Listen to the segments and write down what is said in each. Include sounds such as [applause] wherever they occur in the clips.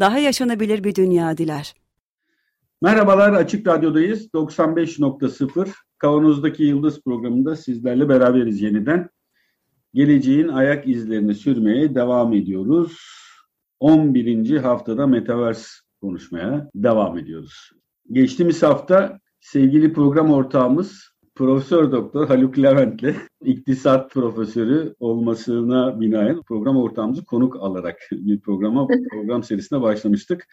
daha yaşanabilir bir dünya diler. Merhabalar, Açık Radyo'dayız. 95.0 Kavanoz'daki Yıldız programında sizlerle beraberiz yeniden. Geleceğin ayak izlerini sürmeye devam ediyoruz. 11. haftada Metaverse konuşmaya devam ediyoruz. Geçtiğimiz hafta sevgili program ortağımız Profesör Doktor Haluk Levent'le [laughs] iktisat profesörü olmasına binaen program ortağımızı konuk alarak bir programa program serisine başlamıştık.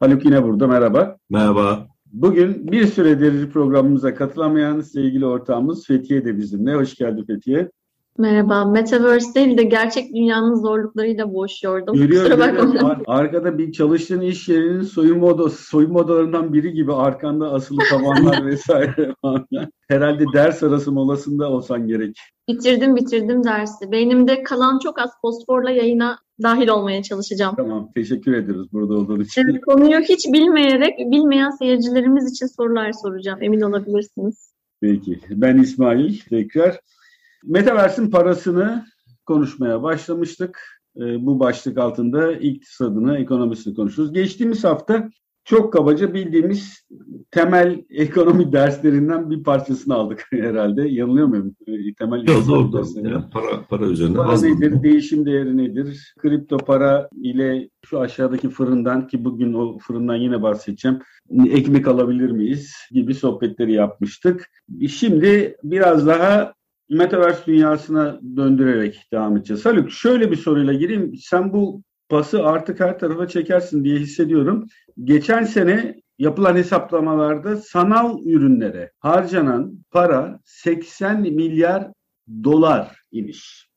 Haluk yine burada. Merhaba. Merhaba. Bugün bir süredir programımıza katılamayan sevgili ortağımız Fethiye de bizimle. Hoş geldin Fethiye. Merhaba. Metaverse değil de gerçek dünyanın zorluklarıyla boğuşuyordum. Görüyorum. Ar- arkada bir çalıştığın iş yerinin soyunma odası, soyunma odalarından biri gibi arkanda asılı tavanlar [laughs] vesaire. Herhalde ders arası molasında olsan gerek. Bitirdim bitirdim dersi. Beynimde kalan çok az fosforla yayına dahil olmaya çalışacağım. Tamam. Teşekkür ederiz burada olduğun için. Evet, konuyu hiç bilmeyerek bilmeyen seyircilerimiz için sorular soracağım. Emin olabilirsiniz. Peki. Ben İsmail tekrar. Metaverse'in parasını konuşmaya başlamıştık. Bu başlık altında iktisadını, ekonomisini konuşuyoruz. Geçtiğimiz hafta çok kabaca bildiğimiz temel [laughs] ekonomi derslerinden bir parçasını aldık [laughs] herhalde. Yanılıyor muyum? Temel Yok doğru doğru. Yani para, para üzerine. Para nedir? Mı? Değişim değeri nedir? Kripto para ile şu aşağıdaki fırından ki bugün o fırından yine bahsedeceğim. Ekmek alabilir miyiz? Gibi sohbetleri yapmıştık. Şimdi biraz daha Metaverse dünyasına döndürerek devam edeceğiz. Haluk şöyle bir soruyla gireyim. Sen bu pası artık her tarafa çekersin diye hissediyorum. Geçen sene yapılan hesaplamalarda sanal ürünlere harcanan para 80 milyar dolar imiş.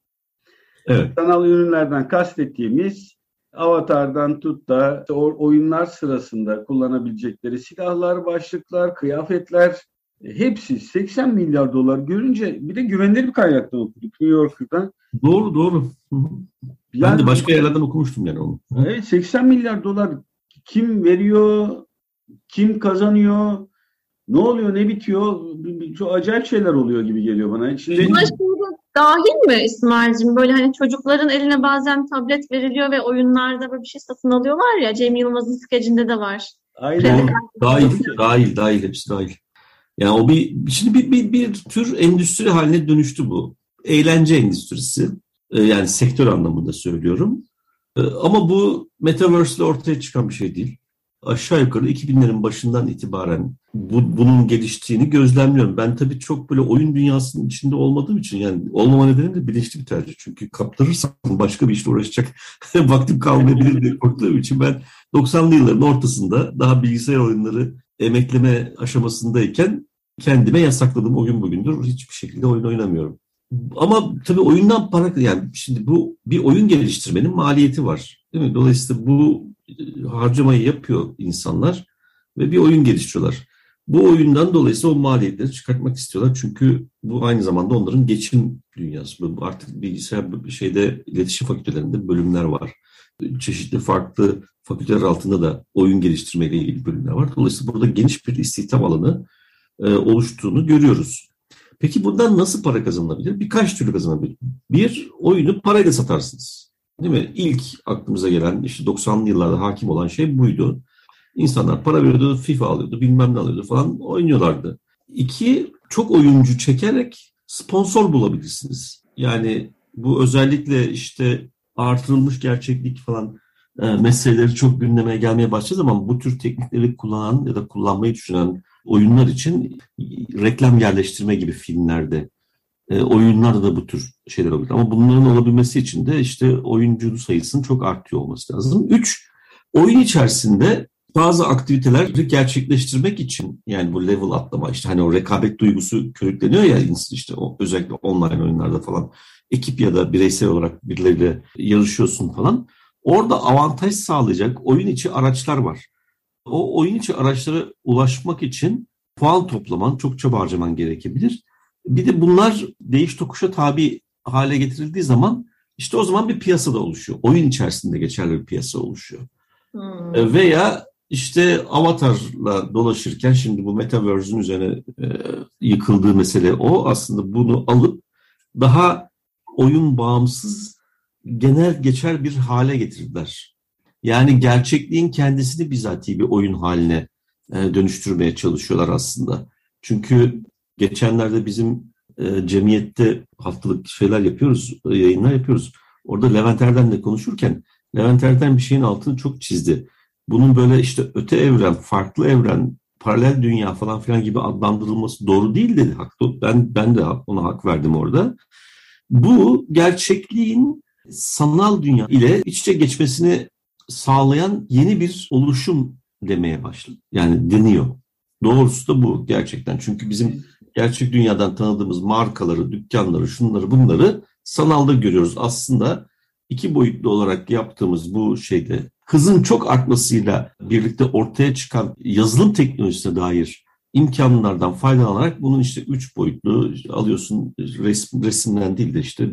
Evet. Sanal ürünlerden kastettiğimiz avatardan tut da oyunlar sırasında kullanabilecekleri silahlar, başlıklar, kıyafetler hepsi 80 milyar dolar görünce bir de güvenilir bir kaynaktan okuduk New York'tan. Doğru doğru. Yani, ben de başka yerlerden okumuştum yani onu. Evet 80 milyar dolar kim veriyor, kim kazanıyor, ne oluyor, ne bitiyor? Çok acayip şeyler oluyor gibi geliyor bana. Şimdi... Buna şimdi dahil mi İsmail'cim? Böyle hani çocukların eline bazen tablet veriliyor ve oyunlarda böyle bir şey satın alıyorlar ya. Cem Yılmaz'ın skecinde de var. Aynen. Dahil, dahil, dahil, hepsi dahil. Yani o bir, şimdi bir, bir, bir tür endüstri haline dönüştü bu. Eğlence endüstrisi. Yani sektör anlamında söylüyorum. Ama bu Metaverse ile ortaya çıkan bir şey değil. Aşağı yukarı 2000'lerin başından itibaren bu, bunun geliştiğini gözlemliyorum. Ben tabii çok böyle oyun dünyasının içinde olmadığım için yani olmama nedeni de bilinçli bir tercih. Çünkü kaptırırsam başka bir işle uğraşacak [laughs] vaktim kalmayabilir diye korktuğum için ben 90'lı yılların ortasında daha bilgisayar oyunları emekleme aşamasındayken kendime yasakladım o gün bugündür. Hiçbir şekilde oyun oynamıyorum. Ama tabii oyundan para yani şimdi bu bir oyun geliştirmenin maliyeti var. Değil mi? Dolayısıyla bu harcamayı yapıyor insanlar ve bir oyun geliştiriyorlar. Bu oyundan dolayısıyla o maliyetleri çıkartmak istiyorlar. Çünkü bu aynı zamanda onların geçim dünyası. Bu artık bilgisayar şeyde iletişim fakültelerinde bölümler var. Çeşitli farklı fakülteler altında da oyun geliştirmeyle ilgili bölümler var. Dolayısıyla burada geniş bir istihdam alanı e, oluştuğunu görüyoruz. Peki bundan nasıl para kazanılabilir? Birkaç türlü kazanılabilir. Bir, oyunu parayla satarsınız. Değil mi? İlk aklımıza gelen işte 90'lı yıllarda hakim olan şey buydu. İnsanlar para veriyordu, FIFA alıyordu, bilmem ne alıyordu falan oynuyorlardı. İki, çok oyuncu çekerek sponsor bulabilirsiniz. Yani bu özellikle işte artırılmış gerçeklik falan e, meseleleri çok gündeme gelmeye başladığı zaman bu tür teknikleri kullanan ya da kullanmayı düşünen oyunlar için reklam yerleştirme gibi filmlerde e, oyunlarda da bu tür şeyler olabilir. Ama bunların olabilmesi için de işte oyuncu sayısının çok artıyor olması lazım. Üç, oyun içerisinde bazı aktiviteleri gerçekleştirmek için yani bu level atlama işte hani o rekabet duygusu körükleniyor ya işte o, özellikle online oyunlarda falan ekip ya da bireysel olarak birileriyle yarışıyorsun falan. Orada avantaj sağlayacak oyun içi araçlar var. O oyun içi araçlara ulaşmak için puan toplaman, çok çaba harcaman gerekebilir. Bir de bunlar değiş tokuşa tabi hale getirildiği zaman işte o zaman bir piyasa da oluşuyor. Oyun içerisinde geçerli bir piyasa oluşuyor. Hmm. E, veya işte avatarla dolaşırken şimdi bu metaverse'ün üzerine e, yıkıldığı mesele o. Aslında bunu alıp daha oyun bağımsız genel geçer bir hale getirdiler. Yani gerçekliğin kendisini bizatihi bir oyun haline e, dönüştürmeye çalışıyorlar aslında. Çünkü geçenlerde bizim e, cemiyette haftalık şeyler yapıyoruz, yayınlar yapıyoruz. Orada Levent Erdem'le konuşurken Levent Erdem bir şeyin altını çok çizdi. Bunun böyle işte öte evren, farklı evren, paralel dünya falan filan gibi adlandırılması doğru değil dedi. Haklı. Ben ben de ona hak verdim orada. Bu gerçekliğin sanal dünya ile iç içe geçmesini sağlayan yeni bir oluşum demeye başladı. Yani deniyor. Doğrusu da bu gerçekten. Çünkü bizim gerçek dünyadan tanıdığımız markaları, dükkanları, şunları bunları sanalda görüyoruz. Aslında iki boyutlu olarak yaptığımız bu şeyde hızın çok artmasıyla birlikte ortaya çıkan yazılım teknolojisine dair imkanlardan faydalanarak bunun işte üç boyutlu alıyorsun resim, resimden değil de işte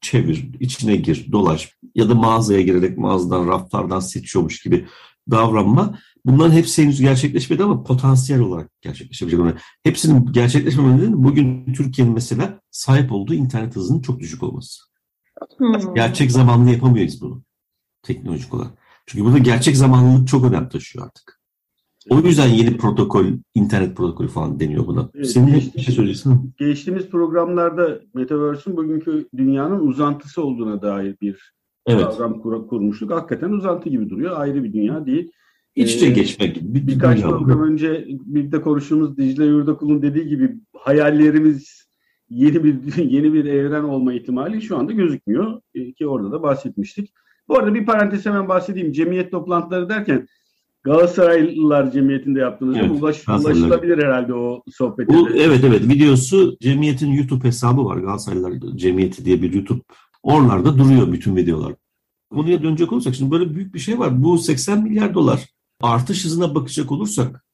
çevir, içine gir, dolaş ya da mağazaya girerek mağazadan, raflardan seçiyormuş gibi davranma. Bunların hepsi henüz gerçekleşmedi ama potansiyel olarak gerçekleşebilecek. Yani hepsinin gerçekleşmemeden bugün Türkiye'nin mesela sahip olduğu internet hızının çok düşük olması. Hmm. Gerçek zamanlı yapamıyoruz bunu teknolojik olarak. Çünkü burada gerçek zamanlılık çok önem taşıyor artık. O yüzden yeni protokol, internet protokolü falan deniyor buna. Evet, Senin geçtiğimiz, bir şey söyleyeceksin. Geçtiğimiz programlarda Metaverse'ün bugünkü dünyanın uzantısı olduğuna dair bir evet. kavram kur, kurmuştuk. Hakikaten uzantı gibi duruyor. Ayrı bir dünya değil. İç içe ee, geçmek gibi. Bir birkaç program önce birlikte konuştuğumuz Dicle Yurdakul'un dediği gibi hayallerimiz yeni bir [laughs] yeni bir evren olma ihtimali şu anda gözükmüyor. Ee, ki orada da bahsetmiştik. Bu arada bir parantez hemen bahsedeyim. Cemiyet toplantıları derken Galatasaraylılar Cemiyeti'nde yaptığınız evet, Ulaş, ulaşılabilir herhalde o sohbete. evet evet videosu Cemiyet'in YouTube hesabı var. Galatasaraylılar Cemiyeti diye bir YouTube. Oralarda duruyor bütün videolar. Konuya dönecek olursak şimdi böyle büyük bir şey var. Bu 80 milyar dolar artış hızına bakacak olursak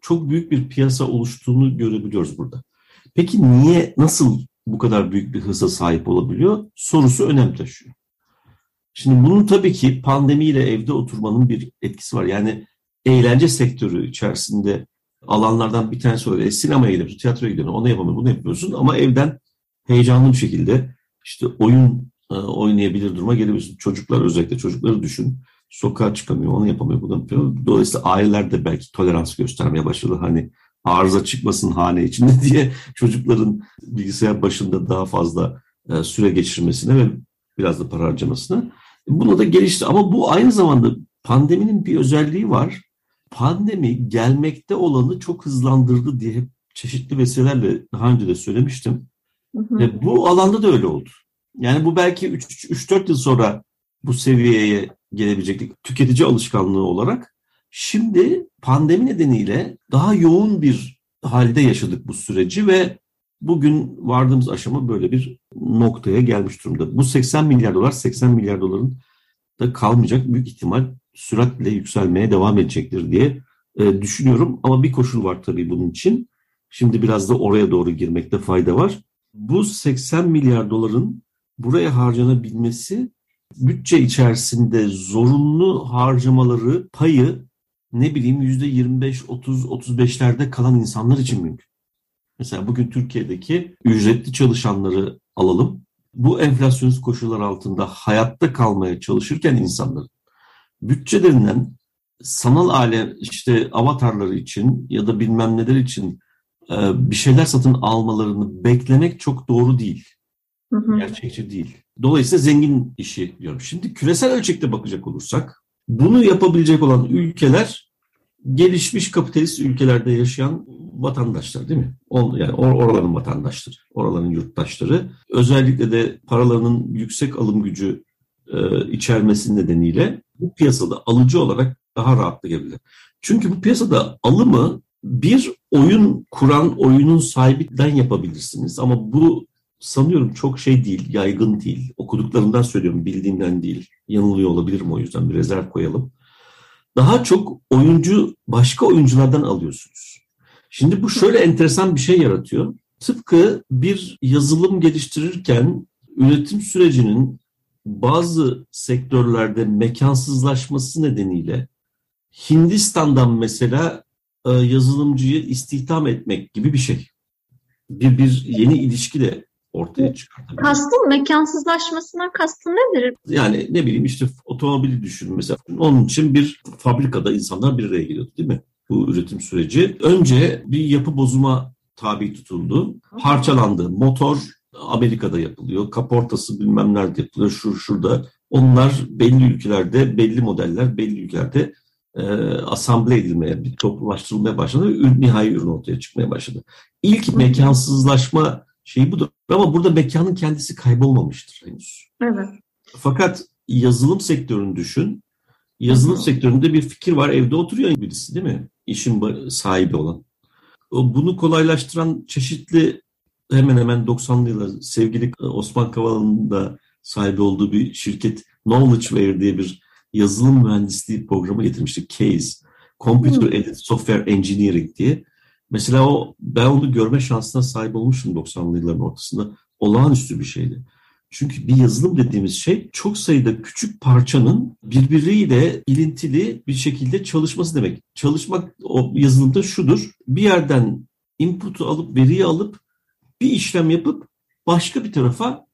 çok büyük bir piyasa oluştuğunu görebiliyoruz burada. Peki niye, nasıl bu kadar büyük bir hıza sahip olabiliyor? Sorusu önem taşıyor. Şimdi bunun tabii ki pandemiyle evde oturmanın bir etkisi var. Yani eğlence sektörü içerisinde alanlardan bir tanesi oluyor. E, sinemaya gidiyorsun, tiyatroya gidiyorsun, onu yapamıyorsun, bunu yapıyorsun ama evden heyecanlı bir şekilde işte oyun e, oynayabilir duruma gelebiliyorsun. Çocuklar özellikle çocukları düşün. Sokağa çıkamıyor, onu yapamıyor, bunu yapıyor. Dolayısıyla aileler de belki tolerans göstermeye başladı. Hani arıza çıkmasın hane içinde [laughs] diye çocukların bilgisayar başında daha fazla e, süre geçirmesine ve biraz da para harcamasına. Buna da gelişti ama bu aynı zamanda pandeminin bir özelliği var. Pandemi gelmekte olanı çok hızlandırdı diye çeşitli vesilelerle daha önce de söylemiştim. Hı hı. Ve bu alanda da öyle oldu. Yani bu belki 3-4 yıl sonra bu seviyeye gelebilecek tüketici alışkanlığı olarak. Şimdi pandemi nedeniyle daha yoğun bir halde yaşadık bu süreci ve bugün vardığımız aşama böyle bir noktaya gelmiş durumda. Bu 80 milyar dolar 80 milyar doların da kalmayacak büyük ihtimal süratle yükselmeye devam edecektir diye e, düşünüyorum. Ama bir koşul var tabii bunun için. Şimdi biraz da oraya doğru girmekte fayda var. Bu 80 milyar doların buraya harcanabilmesi bütçe içerisinde zorunlu harcamaları payı ne bileyim yüzde 25, 30, 35'lerde kalan insanlar için mümkün. Mesela bugün Türkiye'deki ücretli çalışanları alalım. Bu enflasyonist koşullar altında hayatta kalmaya çalışırken insanlar bütçelerinden sanal alem işte avatarları için ya da bilmem neler için e, bir şeyler satın almalarını beklemek çok doğru değil. Hı hı. Gerçekçi değil. Dolayısıyla zengin işi diyorum. Şimdi küresel ölçekte bakacak olursak bunu yapabilecek olan ülkeler gelişmiş kapitalist ülkelerde yaşayan vatandaşlar değil mi? Yani or oraların vatandaşları, oraların yurttaşları. Özellikle de paralarının yüksek alım gücü e, içermesi nedeniyle bu piyasada alıcı olarak daha rahatlayabilir. Çünkü bu piyasada alımı bir oyun kuran oyunun sahibinden yapabilirsiniz ama bu sanıyorum çok şey değil, yaygın değil. Okuduklarımdan söylüyorum, bildiğimden değil. Yanılıyor olabilirim o yüzden bir rezerv koyalım. Daha çok oyuncu başka oyunculardan alıyorsunuz. Şimdi bu şöyle enteresan bir şey yaratıyor. Tıpkı bir yazılım geliştirirken üretim sürecinin bazı sektörlerde mekansızlaşması nedeniyle Hindistan'dan mesela e, yazılımcıyı istihdam etmek gibi bir şey. Bir, bir yeni ilişki de ortaya çıkartabilir. Kastın mekansızlaşmasına kastın nedir? Yani ne bileyim işte otomobili düşün mesela. Onun için bir fabrikada insanlar bir araya geliyordu değil mi? Bu üretim süreci. Önce bir yapı bozuma tabi tutuldu. Parçalandı. Motor Amerika'da yapılıyor. Kaportası bilmem nerede yapılıyor. Şu şurada. Onlar belli ülkelerde, belli modeller belli ülkelerde e, asamble edilmeye, bir toplumlaştırılmaya başladı ve nihai ürün ortaya çıkmaya başladı. İlk mekansızlaşma şeyi budur. Ama burada mekanın kendisi kaybolmamıştır henüz. Evet. Fakat yazılım sektörünü düşün. Yazılım Hı-hı. sektöründe bir fikir var. Evde oturuyor birisi değil mi? İşin sahibi olan. Bunu kolaylaştıran çeşitli hemen hemen 90'lı yıllar sevgili Osman Kavala'nın da sahibi olduğu bir şirket Knowledgeware diye bir yazılım mühendisliği programı getirmişti. CASE, Computer Aided Software Engineering diye. Mesela o ben onu görme şansına sahip olmuşum 90'lı yılların ortasında. Olağanüstü bir şeydi. Çünkü bir yazılım dediğimiz şey çok sayıda küçük parçanın birbiriyle ilintili bir şekilde çalışması demek. Çalışmak o yazılımda şudur. Bir yerden input'u alıp veriyi alıp bir işlem yapıp başka bir tarafa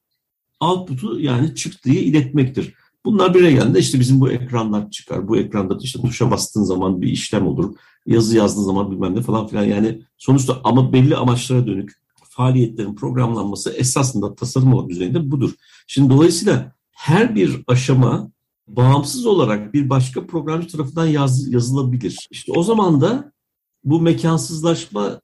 output'u yani çıktığı iletmektir. Bunlar bir araya geldiğinde işte bizim bu ekranlar çıkar. Bu ekranda işte tuşa bastığın zaman bir işlem olur. Yazı yazdığın zaman bilmem ne falan filan. Yani sonuçta ama belli amaçlara dönük faaliyetlerin programlanması esasında tasarım düzeyinde budur. Şimdi dolayısıyla her bir aşama bağımsız olarak bir başka programcı tarafından yaz, yazılabilir. İşte o zaman da bu mekansızlaşma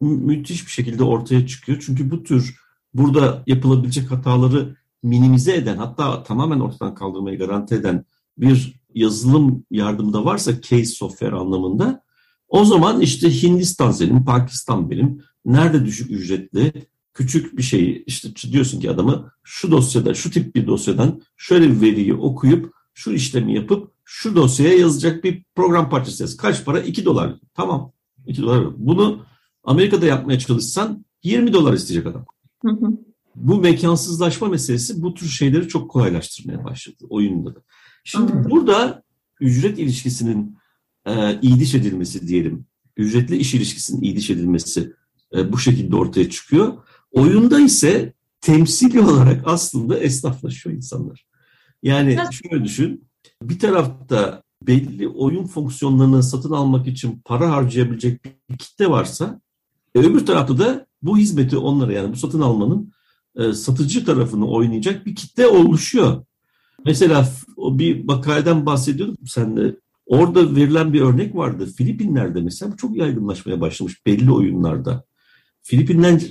müthiş bir şekilde ortaya çıkıyor. Çünkü bu tür burada yapılabilecek hataları minimize eden hatta tamamen ortadan kaldırmayı garanti eden bir yazılım yardımı da varsa case software anlamında o zaman işte Hindistan senin, Pakistan benim, nerede düşük ücretli küçük bir şeyi işte diyorsun ki adamı şu dosyada şu tip bir dosyadan şöyle bir veriyi okuyup şu işlemi yapıp şu dosyaya yazacak bir program parçası yaz. Kaç para? 2 dolar. Tamam. 2 dolar. Bunu Amerika'da yapmaya çalışsan 20 dolar isteyecek adam. Hı hı. Bu mekansızlaşma meselesi bu tür şeyleri çok kolaylaştırmaya başladı oyunda da. Şimdi Anladım. burada ücret ilişkisinin e, iyiliş edilmesi diyelim, ücretli iş ilişkisinin iyiliş edilmesi e, bu şekilde ortaya çıkıyor. Oyunda ise temsili olarak aslında esnaflaşıyor insanlar. Yani şöyle düşün, bir tarafta belli oyun fonksiyonlarını satın almak için para harcayabilecek bir kitle varsa, e, öbür tarafta da bu hizmeti onlara yani bu satın almanın e, satıcı tarafını oynayacak bir kitle oluşuyor. Mesela o bir makaleden bahsediyorduk sen de. Orada verilen bir örnek vardı. Filipinler'de mesela çok yaygınlaşmaya başlamış belli oyunlarda. Filipinler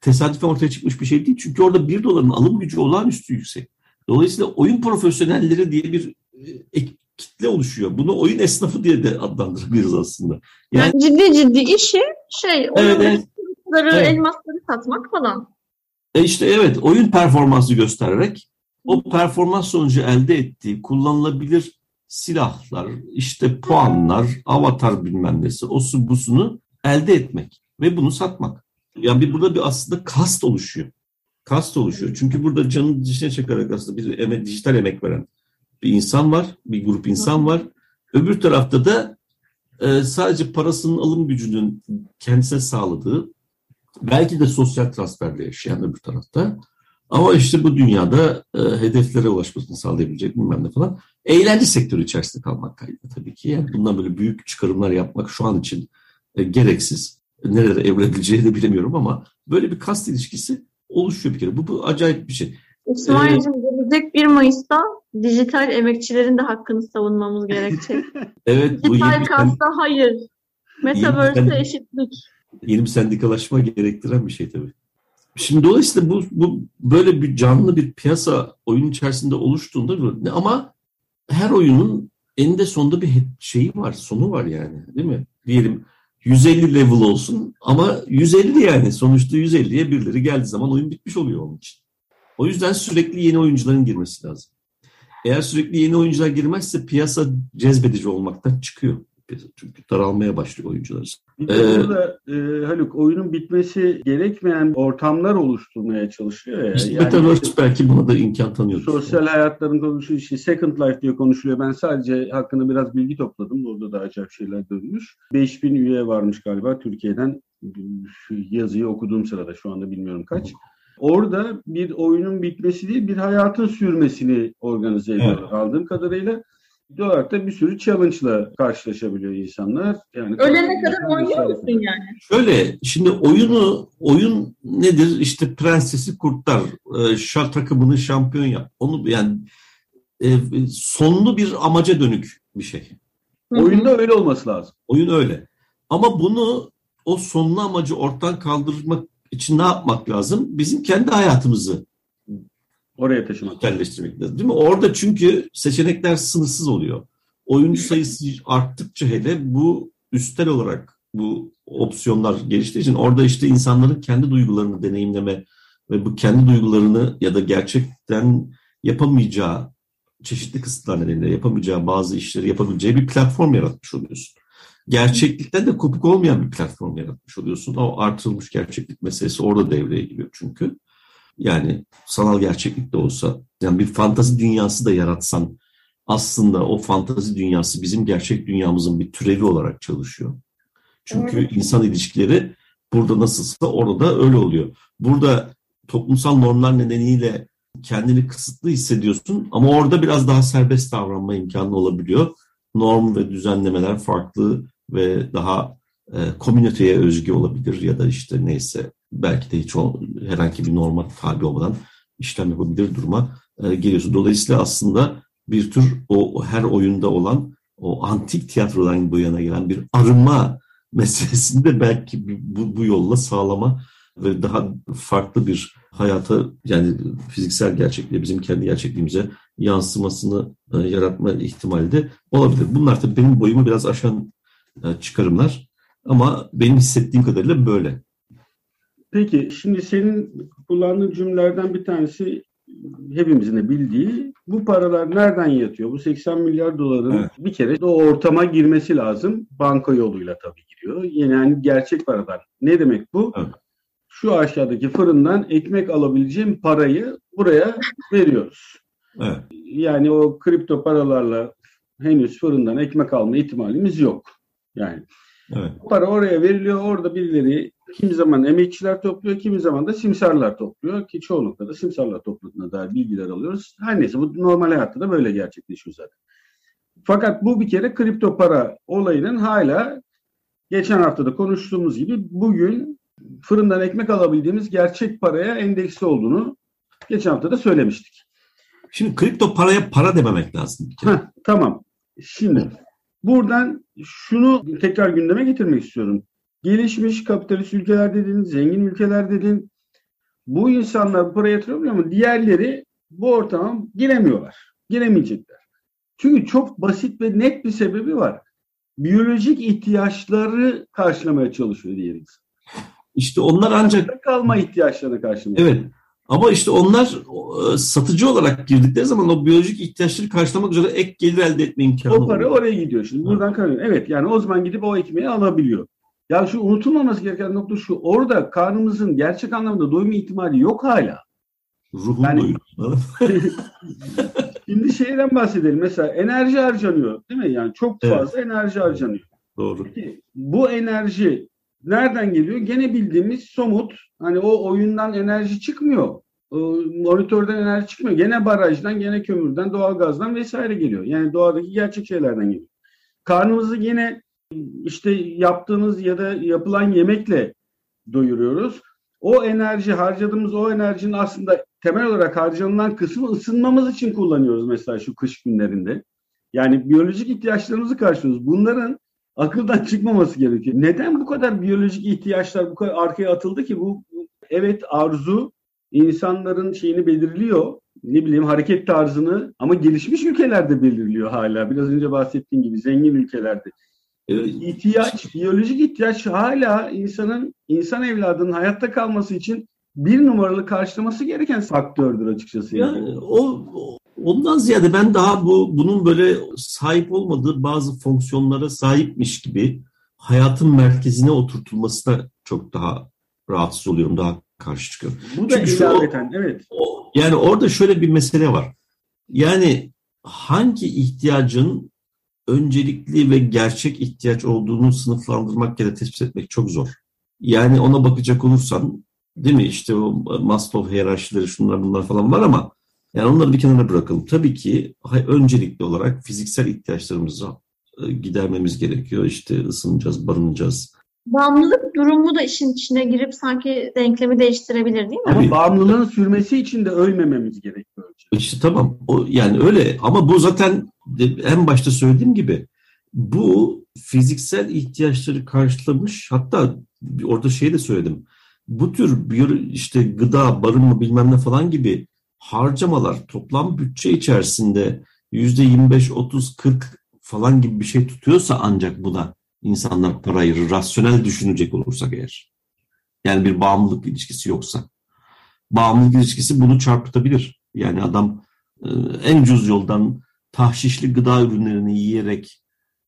tesadüfen ortaya çıkmış bir şey değil. Çünkü orada bir doların alım gücü olağanüstü yüksek. Dolayısıyla oyun profesyonelleri diye bir e, kitle oluşuyor. Bunu oyun esnafı diye de adlandırabiliriz aslında. Yani, yani ciddi ciddi işi şey, evet, evet. evet. elmasları satmak falan. E işte evet oyun performansı göstererek o performans sonucu elde ettiği kullanılabilir silahlar, işte puanlar, avatar bilmem nesi, osu busunu elde etmek ve bunu satmak. Yani bir, burada bir aslında kast oluşuyor. Kast oluşuyor. Çünkü burada canın dişine çekerek aslında bir emek, dijital emek veren bir insan var, bir grup insan var. Öbür tarafta da e, sadece parasının alım gücünün kendisine sağladığı, belki de sosyal transferle yaşayan öbür tarafta. Ama işte bu dünyada e, hedeflere ulaşmasını sağlayabilecek bilmem ne falan. Eğlence sektörü içerisinde kalmak kaydı tabii ki. Yani bundan böyle büyük çıkarımlar yapmak şu an için e, gereksiz. Nerede evrebileceğini de bilemiyorum ama böyle bir kast ilişkisi oluşuyor bir kere. Bu, bu acayip bir şey. İsmail'cim ee, gelecek 1 Mayıs'ta dijital emekçilerin de hakkını savunmamız gerekecek. [laughs] evet. Dijital bu kasta hayır. Metaverse eşitlik. Yeni bir sendikalaşma gerektiren bir şey tabii. Şimdi dolayısıyla bu, bu böyle bir canlı bir piyasa oyun içerisinde oluştuğunda ama her oyunun eninde sonunda bir şeyi var, sonu var yani değil mi? Diyelim 150 level olsun ama 150 yani sonuçta 150'ye birileri geldiği zaman oyun bitmiş oluyor onun için. O yüzden sürekli yeni oyuncuların girmesi lazım. Eğer sürekli yeni oyuncular girmezse piyasa cezbedici olmaktan çıkıyor. Çünkü daralmaya başlıyor oyuncular. Bir de ee, burada e, Haluk oyunun bitmesi gerekmeyen ortamlar oluşturmaya çalışıyor ya. İşte yani Metaverse işte, belki buna da imkan tanıyor. Sosyal hayatların konuşuyor. Işte Second Life diye konuşuluyor. Ben sadece hakkında biraz bilgi topladım. Orada da acayip şeyler dönmüş. 5000 üye varmış galiba Türkiye'den. Yazıyı okuduğum sırada şu anda bilmiyorum kaç. Orada bir oyunun bitmesi değil bir hayatın sürmesini organize ediyor evet. aldığım kadarıyla olarak da bir sürü challenge'la karşılaşabiliyor insanlar. Yani Ölene kadar oynuyor musun yani? Şöyle, şimdi oyunu, oyun nedir? İşte prensesi kurtar, e, şah takımını şampiyon yap. Onu yani e, sonlu bir amaca dönük bir şey. Hı-hı. Oyunda öyle olması lazım. Oyun öyle. Ama bunu o sonlu amacı ortadan kaldırmak için ne yapmak lazım? Bizim kendi hayatımızı Oraya taşımak. Yerleştirmek lazım. Değil mi? Orada çünkü seçenekler sınırsız oluyor. Oyuncu sayısı arttıkça hele bu üstel olarak bu opsiyonlar geliştiği için orada işte insanların kendi duygularını deneyimleme ve bu kendi duygularını ya da gerçekten yapamayacağı çeşitli kısıtlar nedeniyle yapamayacağı bazı işleri yapabileceği bir platform yaratmış oluyorsun. Gerçeklikten de kopuk olmayan bir platform yaratmış oluyorsun. O artırılmış gerçeklik meselesi orada devreye giriyor çünkü. Yani sanal gerçeklik de olsa, yani bir fantazi dünyası da yaratsan aslında o fantazi dünyası bizim gerçek dünyamızın bir türevi olarak çalışıyor. Çünkü evet. insan ilişkileri burada nasılsa orada da öyle oluyor. Burada toplumsal normlar nedeniyle kendini kısıtlı hissediyorsun ama orada biraz daha serbest davranma imkanı olabiliyor. Norm ve düzenlemeler farklı ve daha komüniteye özgü olabilir ya da işte neyse belki de hiç o, herhangi bir normal tabi olmadan işlem yapabilir duruma e, geliyorsun. Dolayısıyla aslında bir tür o her oyunda olan o antik tiyatrodan bu yana gelen bir arınma [laughs] meselesini de belki bu, bu yolla sağlama ve daha farklı bir hayata yani fiziksel gerçekliğe bizim kendi gerçekliğimize yansımasını e, yaratma ihtimali de olabilir. Bunlar tabii benim boyumu biraz aşan e, çıkarımlar ama benim hissettiğim kadarıyla böyle. Peki şimdi senin kullandığın cümlelerden bir tanesi hepimizin de bildiği bu paralar nereden yatıyor? Bu 80 milyar doların evet. bir kere o ortama girmesi lazım. Banka yoluyla tabii giriyor. Yani gerçek paralar. Ne demek bu? Evet. Şu aşağıdaki fırından ekmek alabileceğim parayı buraya veriyoruz. Evet. Yani o kripto paralarla henüz fırından ekmek alma ihtimalimiz yok. Yani evet. para oraya veriliyor. Orada birileri Kimi zaman emekçiler topluyor, kimi zaman da simsarlar topluyor ki çoğunlukla da simsarlar topladığına dair bilgiler alıyoruz. Her neyse bu normal hayatta da böyle gerçekleşiyor zaten. Fakat bu bir kere kripto para olayının hala geçen hafta da konuştuğumuz gibi bugün fırından ekmek alabildiğimiz gerçek paraya endeksi olduğunu geçen hafta da söylemiştik. Şimdi kripto paraya para dememek lazım. Heh, tamam. Şimdi buradan şunu tekrar gündeme getirmek istiyorum gelişmiş kapitalist ülkeler dedin, zengin ülkeler dedin. Bu insanlar bu paraya yatırabiliyor ama diğerleri bu ortama giremiyorlar. Giremeyecekler. Çünkü çok basit ve net bir sebebi var. Biyolojik ihtiyaçları karşılamaya çalışıyor diğeriz. İşte onlar ancak kalma ihtiyaçlarını karşılamaya. Evet. Ama işte onlar e, satıcı olarak girdikleri zaman o biyolojik ihtiyaçları karşılamak üzere ek gelir elde etme imkanı O para oluyor. oraya gidiyor şimdi. Buradan kalıyor. Evet yani o zaman gidip o ekmeği alabiliyor. Ya şu unutulmaması gereken nokta şu. Orada karnımızın gerçek anlamda doyma ihtimali yok hala. Ruhum yani, doyuyor. [laughs] şimdi şeyden bahsedelim. Mesela enerji harcanıyor değil mi? Yani çok fazla evet. enerji harcanıyor. Doğru. Peki, bu enerji nereden geliyor? Gene bildiğimiz somut. Hani o oyundan enerji çıkmıyor. monitörden enerji çıkmıyor. Gene barajdan, gene kömürden, doğalgazdan vesaire geliyor. Yani doğadaki gerçek şeylerden geliyor. Karnımızı yine işte yaptığımız ya da yapılan yemekle doyuruyoruz. O enerji harcadığımız o enerjinin aslında temel olarak harcanılan kısmı ısınmamız için kullanıyoruz mesela şu kış günlerinde. Yani biyolojik ihtiyaçlarımızı karşılıyoruz. Bunların akıldan çıkmaması gerekiyor. Neden bu kadar biyolojik ihtiyaçlar bu kadar arkaya atıldı ki bu evet arzu insanların şeyini belirliyor. Ne bileyim hareket tarzını ama gelişmiş ülkelerde belirliyor hala. Biraz önce bahsettiğim gibi zengin ülkelerde. e, ihtiyaç, biyolojik ihtiyaç hala insanın, insan evladının hayatta kalması için bir numaralı karşılaması gereken faktördür açıkçası. Yani o, ondan ziyade ben daha bu bunun böyle sahip olmadığı bazı fonksiyonlara sahipmiş gibi hayatın merkezine oturtulmasına çok daha rahatsız oluyorum, daha karşı çıkıyorum. Bu da Çünkü ilaveten, evet. O, yani orada şöyle bir mesele var. Yani hangi ihtiyacın öncelikli ve gerçek ihtiyaç olduğunu sınıflandırmak ya da tespit etmek çok zor. Yani ona bakacak olursan değil mi işte o Maslow hiyerarşileri şunlar bunlar falan var ama yani onları bir kenara bırakalım. Tabii ki öncelikli olarak fiziksel ihtiyaçlarımızı e, gidermemiz gerekiyor. İşte ısınacağız, barınacağız. Bağımlılık durumu da işin içine girip sanki denklemi değiştirebilir değil mi? Ama bağımlılığın sürmesi için de ölmememiz gerekiyor. İşte tamam. O, yani öyle ama bu zaten en başta söylediğim gibi bu fiziksel ihtiyaçları karşılamış hatta orada şey de söyledim. Bu tür bir işte gıda, barınma bilmem ne falan gibi harcamalar toplam bütçe içerisinde yüzde 25, 30, 40 falan gibi bir şey tutuyorsa ancak buna insanlar para ayırır. Rasyonel düşünecek olursak eğer. Yani bir bağımlılık ilişkisi yoksa. Bağımlılık ilişkisi bunu çarpıtabilir. Yani adam e, en ucuz yoldan tahşişli gıda ürünlerini yiyerek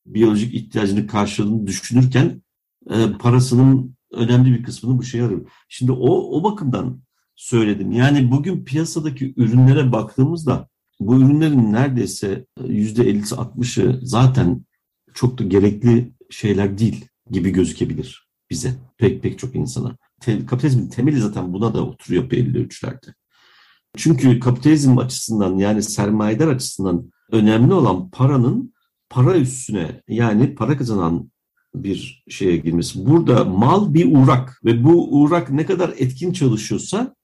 biyolojik ihtiyacını karşıladığını düşünürken e, parasının önemli bir kısmını bu şeye arıyor. Şimdi o, o bakımdan söyledim. Yani bugün piyasadaki ürünlere baktığımızda bu ürünlerin neredeyse yüzde 50'si 60'ı zaten çok da gerekli şeyler değil gibi gözükebilir bize. Pek pek çok insana. Kapitalizmin temeli zaten buna da oturuyor belli ölçülerde. Çünkü kapitalizm açısından yani sermayedar açısından önemli olan paranın para üstüne yani para kazanan bir şeye girmesi. Burada mal bir uğrak ve bu uğrak ne kadar etkin çalışıyorsa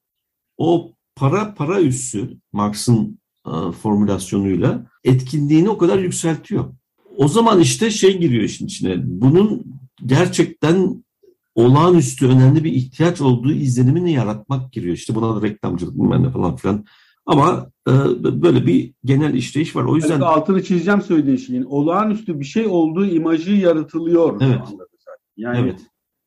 o para para üssü Marx'ın e, formülasyonuyla etkinliğini o kadar yükseltiyor. O zaman işte şey giriyor işin içine. Bunun gerçekten olağanüstü önemli bir ihtiyaç olduğu izlenimini yaratmak giriyor. İşte buna da reklamcılık bilmem ne falan filan. Ama e, böyle bir genel işleyiş var. O yüzden evet, altını çizeceğim söylediğin şeyin. Olağanüstü bir şey olduğu imajı yaratılıyor. Evet. Yani evet.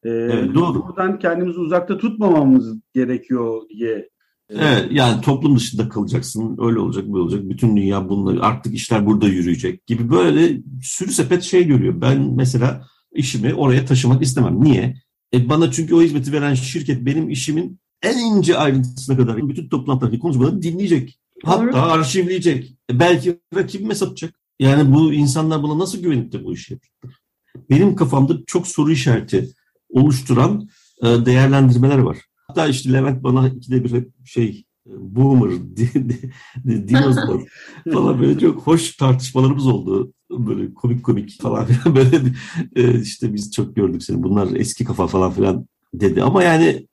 E, evet, doğru. buradan kendimizi uzakta tutmamamız gerekiyor diye Evet yani toplum dışında kalacaksın. Öyle olacak böyle olacak. Bütün dünya bununla artık işler burada yürüyecek gibi böyle sürü sepet şey görüyor. Ben mesela işimi oraya taşımak istemem. Niye? E bana çünkü o hizmeti veren şirket benim işimin en ince ayrıntısına kadar bütün toplantıdaki konuşmaları dinleyecek. Hatta Doğru. arşivleyecek. E belki rakibime satacak. Yani bu insanlar buna nasıl güvenip de bu işi yapacaklar? Benim kafamda çok soru işareti oluşturan e, değerlendirmeler var. Hatta işte Levent bana ikide bir şey boomer, [laughs] dinozor [laughs] falan böyle çok hoş tartışmalarımız oldu. Böyle komik komik falan filan [laughs] böyle e, işte biz çok gördük seni bunlar eski kafa falan filan dedi. Ama yani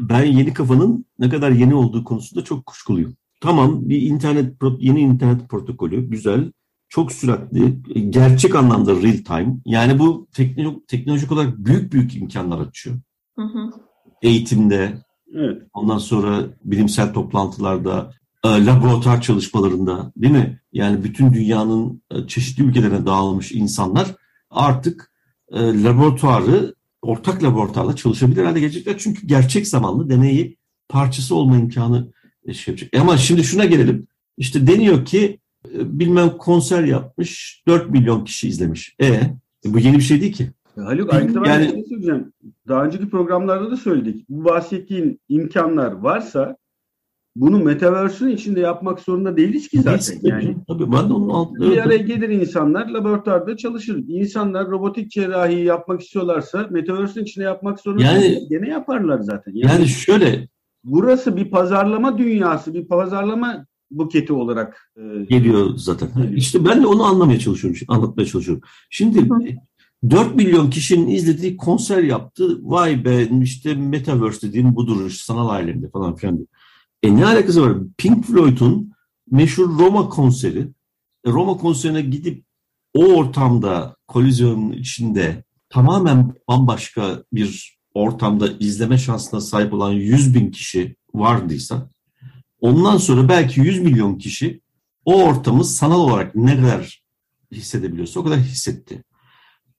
ben yeni kafanın ne kadar yeni olduğu konusunda çok kuşkuluyum. Tamam bir internet yeni internet protokolü güzel çok süratli, gerçek anlamda real time. Yani bu teknolojik, teknolojik olarak büyük büyük imkanlar açıyor. Hı hı eğitimde, evet. ondan sonra bilimsel toplantılarda, e, laboratuvar çalışmalarında değil mi? Yani bütün dünyanın e, çeşitli ülkelerine dağılmış insanlar artık e, laboratuvarı ortak laboratuvarla çalışabilir hale gelecekler. Çünkü gerçek zamanlı deneyi parçası olma imkanı şey yapacak. Ama şimdi şuna gelelim. İşte deniyor ki bilmem konser yapmış 4 milyon kişi izlemiş. E bu yeni bir şey değil ki. Haluk aynı zamanda yani, şey söyleyeceğim. Daha önceki programlarda da söyledik. Bu bahsettiğin imkanlar varsa bunu Metaverse'ün içinde yapmak zorunda değiliz ki zaten. Tabii, yani. tabii ben de onun altında. Bir araya gelir insanlar laboratuvarda çalışır. İnsanlar robotik cerrahi yapmak istiyorlarsa Metaverse'ün içinde yapmak zorunda yani, değil. Gene yaparlar zaten. Yani, yani şöyle. Burası bir pazarlama dünyası, bir pazarlama buketi olarak e, geliyor zaten. Geliyor. İşte ben de onu anlamaya çalışıyorum, anlatmaya çalışıyorum. Şimdi Hı. 4 milyon kişinin izlediği konser yaptı. Vay be işte Metaverse dediğin budur sanal alemde falan filan. E ne alakası var? Pink Floyd'un meşhur Roma konseri. E, Roma konserine gidip o ortamda, kolizyonun içinde tamamen bambaşka bir ortamda izleme şansına sahip olan 100 bin kişi vardıysa ondan sonra belki 100 milyon kişi o ortamı sanal olarak ne kadar hissedebiliyorsa o kadar hissetti.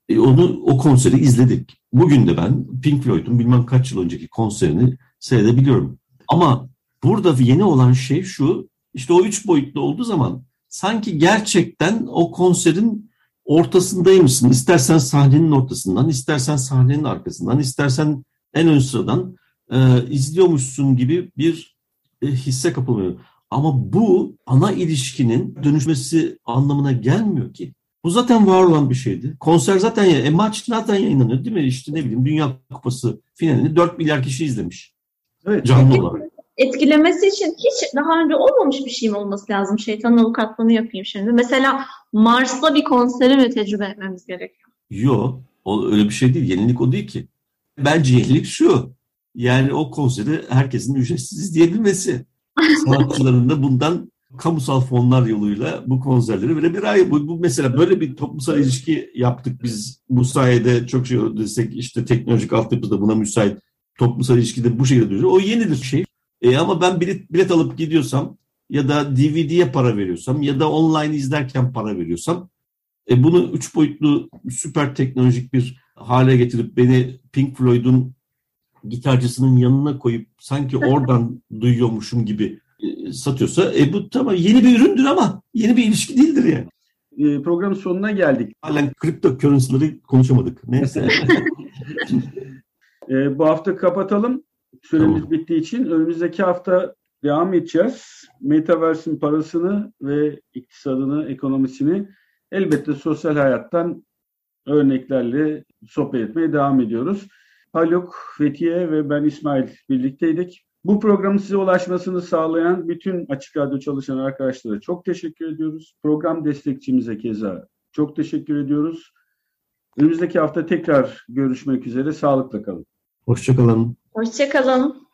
E, onu o konseri izledik. Bugün de ben Pink Floyd'un bilmem kaç yıl önceki konserini seyredebiliyorum. Ama burada yeni olan şey şu, işte o üç boyutlu olduğu zaman sanki gerçekten o konserin ortasındaymışsın. İstersen sahnenin ortasından, istersen sahnenin arkasından, istersen en ön sıradan e, izliyormuşsun gibi bir e, hisse kapılıyor. Ama bu ana ilişkinin dönüşmesi anlamına gelmiyor ki. Bu zaten var olan bir şeydi. Konser zaten ya, e, maç zaten yayınlanıyor değil mi? İşte ne bileyim Dünya Kupası finalini 4 milyar kişi izlemiş. Evet. Canlı olarak. Etkilemesi için hiç daha önce olmamış bir şey mi olması lazım? Şeytanın avukatlığını yapayım şimdi. Mesela Mars'ta bir konseri mi tecrübe etmemiz gerekiyor? Yok. Öyle bir şey değil. Yenilik o değil ki. Bence yenilik şu. Yani o konseri herkesin ücretsiz izleyebilmesi. [laughs] Sanatçıların da bundan kamusal fonlar yoluyla bu konserleri verebilir. Hayır, bu, bu mesela böyle bir toplumsal ilişki yaptık biz. Bu sayede çok şey desek işte teknolojik altyapı da buna müsait. Toplumsal ilişkide bu şekilde duruyor. O yenidir şey. E ama ben bilet, bilet alıp gidiyorsam ya da DVD'ye para veriyorsam ya da online izlerken para veriyorsam e bunu üç boyutlu süper teknolojik bir hale getirip beni Pink Floyd'un gitarcısının yanına koyup sanki [laughs] oradan duyuyormuşum gibi satıyorsa e bu tamam yeni bir üründür ama yeni bir ilişki değildir yani. E, programın sonuna geldik. Halen kripto currency'leri konuşamadık. Neyse. [laughs] [laughs] e, bu hafta kapatalım. Süremiz tamam. bittiği için önümüzdeki hafta devam edeceğiz. Metaverse'in parasını ve iktisadını, ekonomisini elbette sosyal hayattan örneklerle sohbet etmeye devam ediyoruz. Haluk, Fethiye ve ben İsmail birlikteydik. Bu programın size ulaşmasını sağlayan bütün Açık Radyo çalışan arkadaşlara çok teşekkür ediyoruz. Program destekçimize keza çok teşekkür ediyoruz. Önümüzdeki hafta tekrar görüşmek üzere. Sağlıkla kalın. Hoşçakalın. Hoşçakalın.